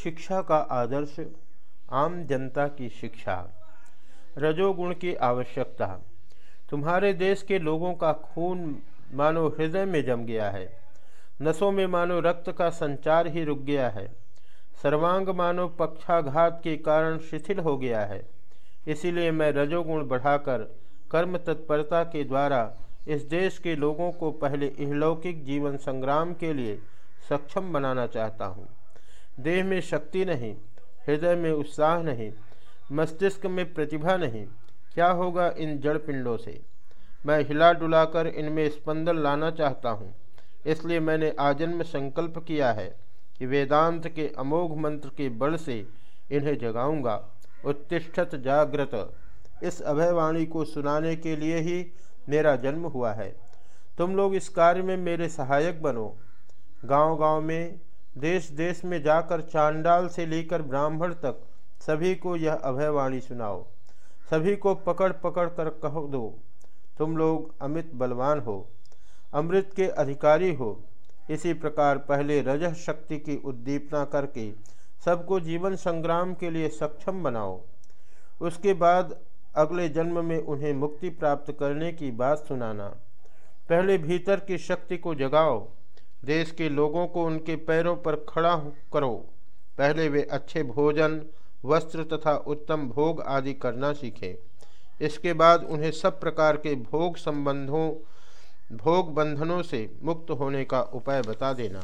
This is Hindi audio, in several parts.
शिक्षा का आदर्श, आम जनता की शिक्षा, रजोगुण की आवश्यकता। तुम्हारे देश के लोगों का खून मानो हृदय में जम गया है, नसों में मानो रक्त का संचार ही रुक गया है, सर्वांग मानो पक्षाघात के कारण शिथिल हो गया है। इसीलिए मैं रजोगुण बढ़ाकर, कर्म तत्परता के द्वारा इस देश के लोगों को पहले इहलौकिक जीवन संग्राम के लिए सक्षम बनाना चाहता हूँ। देह में शक्ति नहीं, हृदय में उत्साह नहीं, मस्तिष्क में प्रतिभा नहीं, क्या होगा इन जड़ पिंडों से? मैं हिला डुलाकर इनमें स्पंदन लाना चाहता हूँ, इसलिए मैंने आजन्म संकल्प किया है कि वेदांत के अमोघ मंत्र के बल से इन्हें जगाऊँगा। उत्तिष्ठत जागृत इस अभयवाणी को सुनाने के लिए ही मेरा जन्म हुआ है। तुम लोग इस कार्य में मेरे सहायक बनो। गांव-गांव में देश देश में जाकर चांडाल से लेकर ब्राह्मण तक, सभी को यह अभयवाणी सुनाओ। सभी को पकड़ पकड़ कर कह दो, तुम लोग अमित बलवान हो, अमृत के अधिकारी हो। इसी प्रकार पहले रजह शक्ति की उद्दीपना करके सबको जीवन संग्राम के लिए सक्षम बनाओ। उसके बाद अगले जन्म में उन्हें मुक्ति प्राप्त करने की बात सुनाना। पहले भीतर की शक्ति को जगाओ। देश के लोगों को उनके पैरों पर खड़ा करो। पहले वे अच्छे भोजन, वस्त्र तथा उत्तम भोग आदि करना सीखें। इसके बाद उन्हें सब प्रकार के भोग संबंधों, भोग बंधनों से मुक्त होने का उपाय बता देना।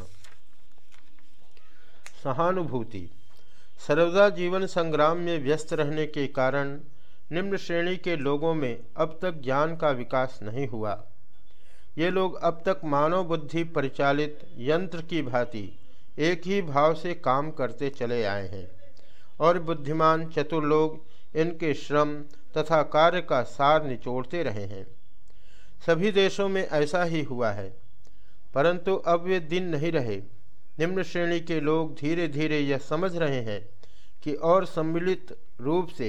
सहानुभूति। सर्वदा जीवन संग्राम में व्यस्त रहने के कारण निम्न श्रेणी के लोगों में अब तक ज्ञान का विकास नहीं हुआ। ये लोग अब तक मानव बुद्धि परिचालित यंत्र की भांति एक ही भाव से काम करते चले आए हैं और बुद्धिमान चतुर लोग इनके श्रम तथा कार्य का सार निचोड़ते रहे हैं। सभी देशों में ऐसा ही हुआ है, परंतु अब वे दिन नहीं रहे। निम्न श्रेणी के लोग धीरे धीरे यह समझ रहे हैं कि और सम्मिलित रूप से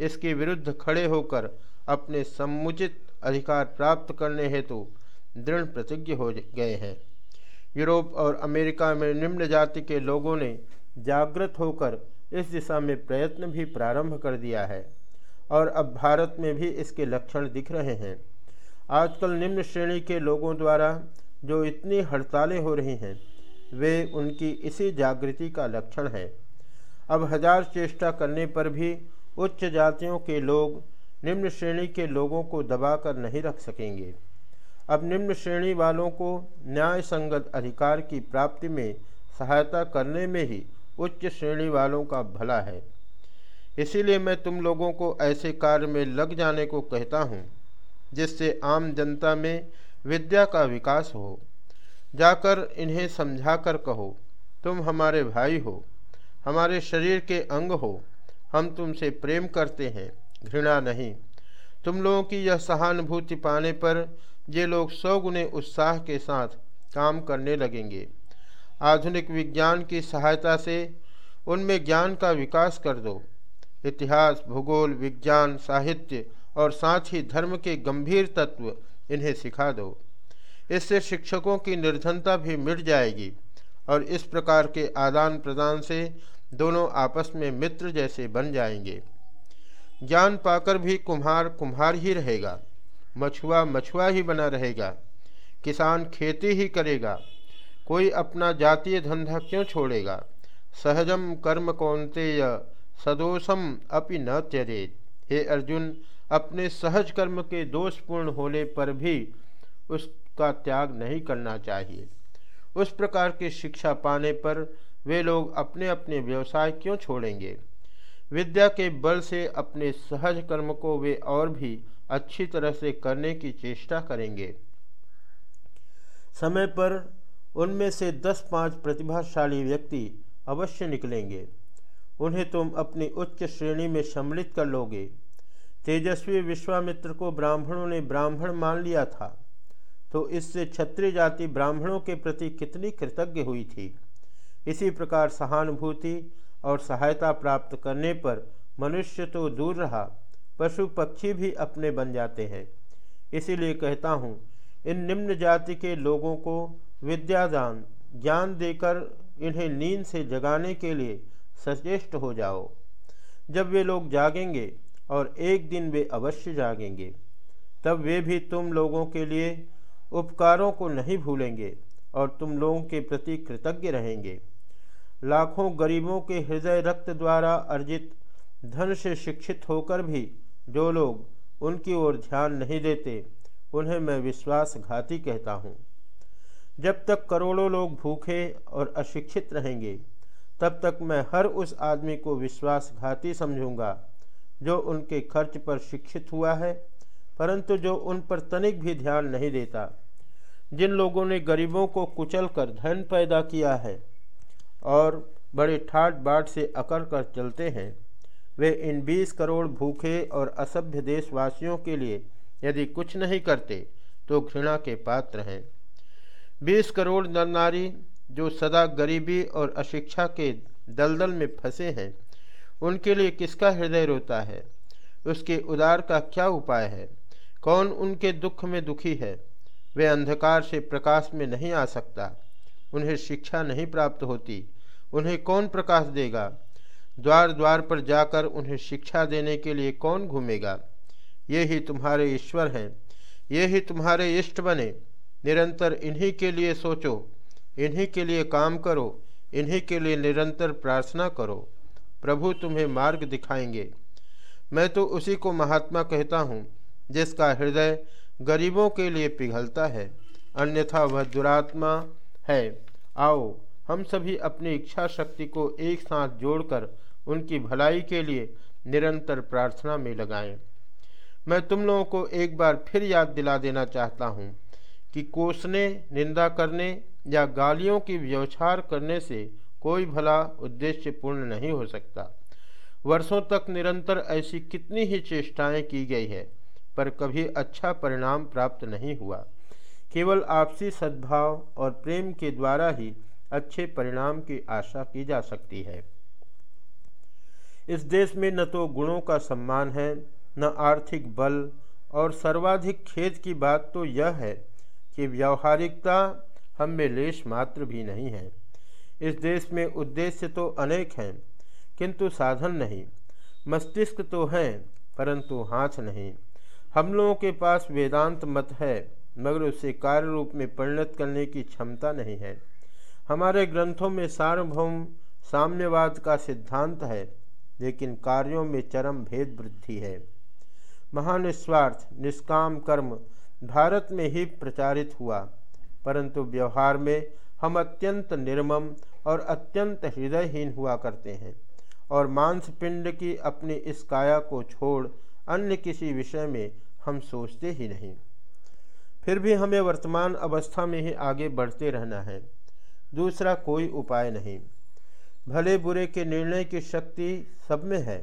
इसके विरुद्ध खड़े होकर अपने समुचित अधिकार प्राप्त करने हेतु दृढ़ प्रतिज्ञ हो गए हैं। यूरोप और अमेरिका में निम्न जाति के लोगों ने जागृत होकर इस दिशा में प्रयत्न भी प्रारंभ कर दिया है और अब भारत में भी इसके लक्षण दिख रहे हैं। आजकल निम्न श्रेणी के लोगों द्वारा जो इतनी हड़तालें हो रही हैं, वे उनकी इसी जागृति का लक्षण है। अब हज़ार चेष्टा करने पर भी उच्च जातियों के लोग निम्न श्रेणी के लोगों को दबाकर नहीं रख सकेंगे। अब निम्न श्रेणी वालों को न्याय संगत अधिकार की प्राप्ति में सहायता करने में ही उच्च श्रेणी वालों का भला है। इसीलिए मैं तुम लोगों को ऐसे कार्य में लग जाने को कहता हूँ, जिससे आम जनता में विद्या का विकास हो। जाकर इन्हें समझाकर कहो, तुम हमारे भाई हो, हमारे शरीर के अंग हो, हम तुमसे प्रेम करते हैं, घृणा नहीं। तुम लोगों की यह सहानुभूति पाने पर ये लोग सौ गुने उत्साह के साथ काम करने लगेंगे। आधुनिक विज्ञान की सहायता से उनमें ज्ञान का विकास कर दो। इतिहास, भूगोल, विज्ञान, साहित्य और साथ ही धर्म के गंभीर तत्व इन्हें सिखा दो। इससे शिक्षकों की निर्धनता भी मिट जाएगी और इस प्रकार के आदान प्रदान से दोनों आपस में मित्र जैसे बन जाएँगे। ज्ञान पाकर भी कुम्हार कुम्हार ही रहेगा। मछुआ मछुआ ही बना रहेगा, किसान खेती ही करेगा, कोई अपना जातीय धंधा क्यों छोड़ेगा? सहजम कर्म कौनते सदोषम अपि न त्यजेत। हे अर्जुन, अपने सहज कर्म के दोषपूर्ण होने पर भी उसका त्याग नहीं करना चाहिए। उस प्रकार की शिक्षा पाने पर वे लोग अपने अपने व्यवसाय क्यों छोड़ेंगे? विद्या के बल से अपने सहज कर्म को वे और भी अच्छी तरह से करने की चेष्टा करेंगे। समय पर उनमें से दस पाँच प्रतिभाशाली व्यक्ति अवश्य निकलेंगे। उन्हें तुम अपनी उच्च श्रेणी में सम्मिलित कर लोगे। तेजस्वी विश्वामित्र को ब्राह्मणों ने ब्राह्मण मान लिया था। तो इससे क्षत्रिय जाति ब्राह्मणों के प्रति कितनी कृतज्ञ हुई थी? इसी प्रकार सहानुभूति और सहायता प्राप्त करने पर मनुष्य तो दूर रहा। पशु पक्षी भी अपने बन जाते हैं। इसीलिए कहता हूँ, इन निम्न जाति के लोगों को विद्यादान, ज्ञान देकर इन्हें नींद से जगाने के लिए सचेष्ट हो जाओ। जब वे लोग जागेंगे और एक दिन वे अवश्य जागेंगे, तब वे भी तुम लोगों के लिए उपकारों को नहीं भूलेंगे और तुम लोगों के प्रति कृतज्ञ रहेंगे। लाखों गरीबों के हृदय रक्त द्वारा अर्जित धन से शिक्षित होकर भी जो लोग उनकी ओर ध्यान नहीं देते, उन्हें मैं विश्वासघाती कहता हूँ। जब तक करोड़ों लोग भूखे और अशिक्षित रहेंगे, तब तक मैं हर उस आदमी को विश्वासघाती समझूँगा, जो उनके खर्च पर शिक्षित हुआ है, परंतु जो उन पर तनिक भी ध्यान नहीं देता, जिन लोगों ने गरीबों को कुचल कर धन पैदा किया है और बड़े ठाट बाट से अकड़ कर चलते हैं। वे इन बीस करोड़ भूखे और असभ्य देशवासियों के लिए यदि कुछ नहीं करते तो घृणा के पात्र हैं। बीस करोड़ नर नारी जो सदा गरीबी और अशिक्षा के दलदल में फंसे हैं, उनके लिए किसका हृदय रोता है? उसके उदार का क्या उपाय है? कौन उनके दुख में दुखी है? वे अंधकार से प्रकाश में नहीं आ सकता। उन्हें शिक्षा नहीं प्राप्त होती। उन्हें कौन प्रकाश देगा? द्वार द्वार पर जाकर उन्हें शिक्षा देने के लिए कौन घूमेगा? ये ही तुम्हारे ईश्वर हैं। ये ही तुम्हारे इष्ट बने। निरंतर इन्हीं के लिए सोचो। इन्हीं के लिए काम करो। इन्हीं के लिए निरंतर प्रार्थना करो। प्रभु तुम्हें मार्ग दिखाएँगे। मैं तो उसी को महात्मा कहता हूँ, जिसका हृदय गरीबों के लिए पिघलता है। अन्यथा वह दुरात्मा है। आओ, हम सभी अपनी इच्छा शक्ति को एक साथ जोड़कर उनकी भलाई के लिए निरंतर प्रार्थना में लगाएँ। मैं तुम लोगों को एक बार फिर याद दिला देना चाहता हूँ कि कोसने, निंदा करने या गालियों की व्यवचार करने से कोई भला उद्देश्य पूर्ण नहीं हो सकता। वर्षों तक निरंतर ऐसी कितनी ही चेष्टाएँ की गई है, पर कभी अच्छा परिणाम प्राप्त नहीं हुआ। केवल आपसी सद्भाव और प्रेम के द्वारा ही अच्छे परिणाम की आशा की जा सकती है। इस देश में न तो गुणों का सम्मान है, न आर्थिक बल और सर्वाधिक खेद की बात तो यह है कि व्यवहारिकता हम में लेश मात्र भी नहीं है। इस देश में उद्देश्य तो अनेक हैं, किंतु साधन नहीं। मस्तिष्क तो हैं, परंतु हाथ नहीं। हम लोगों के पास वेदांत मत है, मगर उसे कार्य रूप में परिणत करने की क्षमता नहीं है। हमारे ग्रंथों में सार्वभौम साम्यवाद का सिद्धांत है लेकिन कार्यों में चरम भेद वृद्धि है। महानिस्वार्थ निष्काम कर्म भारत में ही प्रचारित हुआ, परंतु व्यवहार में हम अत्यंत निर्मम और अत्यंत हृदयहीन हुआ करते हैं और मांसपिंड की अपनी इस काया को छोड़ अन्य किसी विषय में हम सोचते ही नहीं। फिर भी हमें वर्तमान अवस्था में ही आगे बढ़ते रहना है। दूसरा कोई उपाय नहीं। भले बुरे के निर्णय की शक्ति सब में है,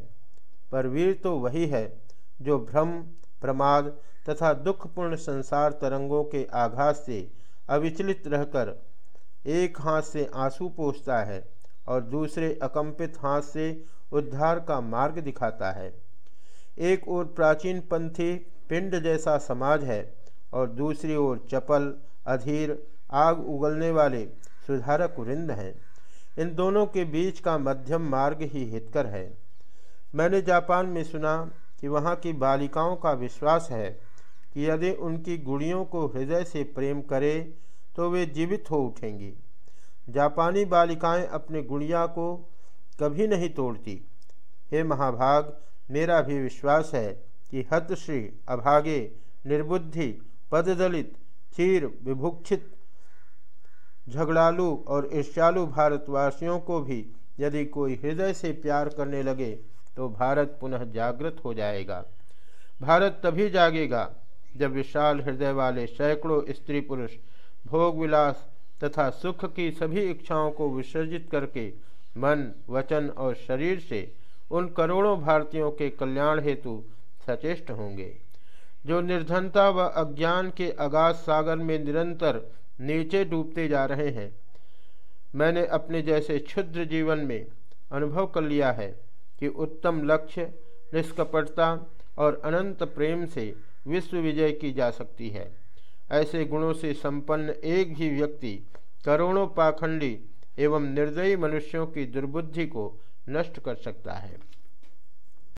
पर वीर तो वही है जो भ्रम, प्रमाद तथा दुखपूर्ण संसार तरंगों के आघात से अविचलित रहकर एक हाथ से आँसू पोछता है और दूसरे अकंपित हाथ से उद्धार का मार्ग दिखाता है। एक ओर प्राचीन पंथी पिंड जैसा समाज है और दूसरी ओर चपल, अधीर, आग उगलने वाले सुधारक वृंद हैं। इन दोनों के बीच का मध्यम मार्ग ही हितकर है। मैंने जापान में सुना कि वहाँ की बालिकाओं का विश्वास है कि यदि उनकी गुड़ियों को हृदय से प्रेम करे तो वे जीवित हो उठेंगी। जापानी बालिकाएँ अपने गुड़िया को कभी नहीं तोड़ती। हे महाभाग, मेरा भी विश्वास है कि हतश्री, अभागे, निर्बुद्धि, पददलित, चीर, विभुक्षित झगड़ालू और ईर्ष्यालु भारतवासियों को भी यदि कोई हृदय से प्यार करने लगे तो भारत पुनः जागृत हो जाएगा। भारत तभी जागेगा जब विशाल हृदय वाले सैकड़ों स्त्री पुरुष भोग विलास तथा सुख की सभी इच्छाओं को विसर्जित करके मन, वचन और शरीर से उन करोड़ों भारतीयों के कल्याण हेतु सचेष्ट होंगे। जो निर्धनता व अज्ञान के अगाध सागर में निरंतर नीचे डूबते जा रहे हैं। मैंने अपने जैसे क्षुद्र जीवन में अनुभव कर लिया है कि उत्तम लक्ष्य, निष्कपटता और अनंत प्रेम से विश्व विजय की जा सकती है। ऐसे गुणों से संपन्न एक भी व्यक्ति करोड़ों पाखंडी एवं निर्दयी मनुष्यों की दुर्बुद्धि को नष्ट कर सकता है।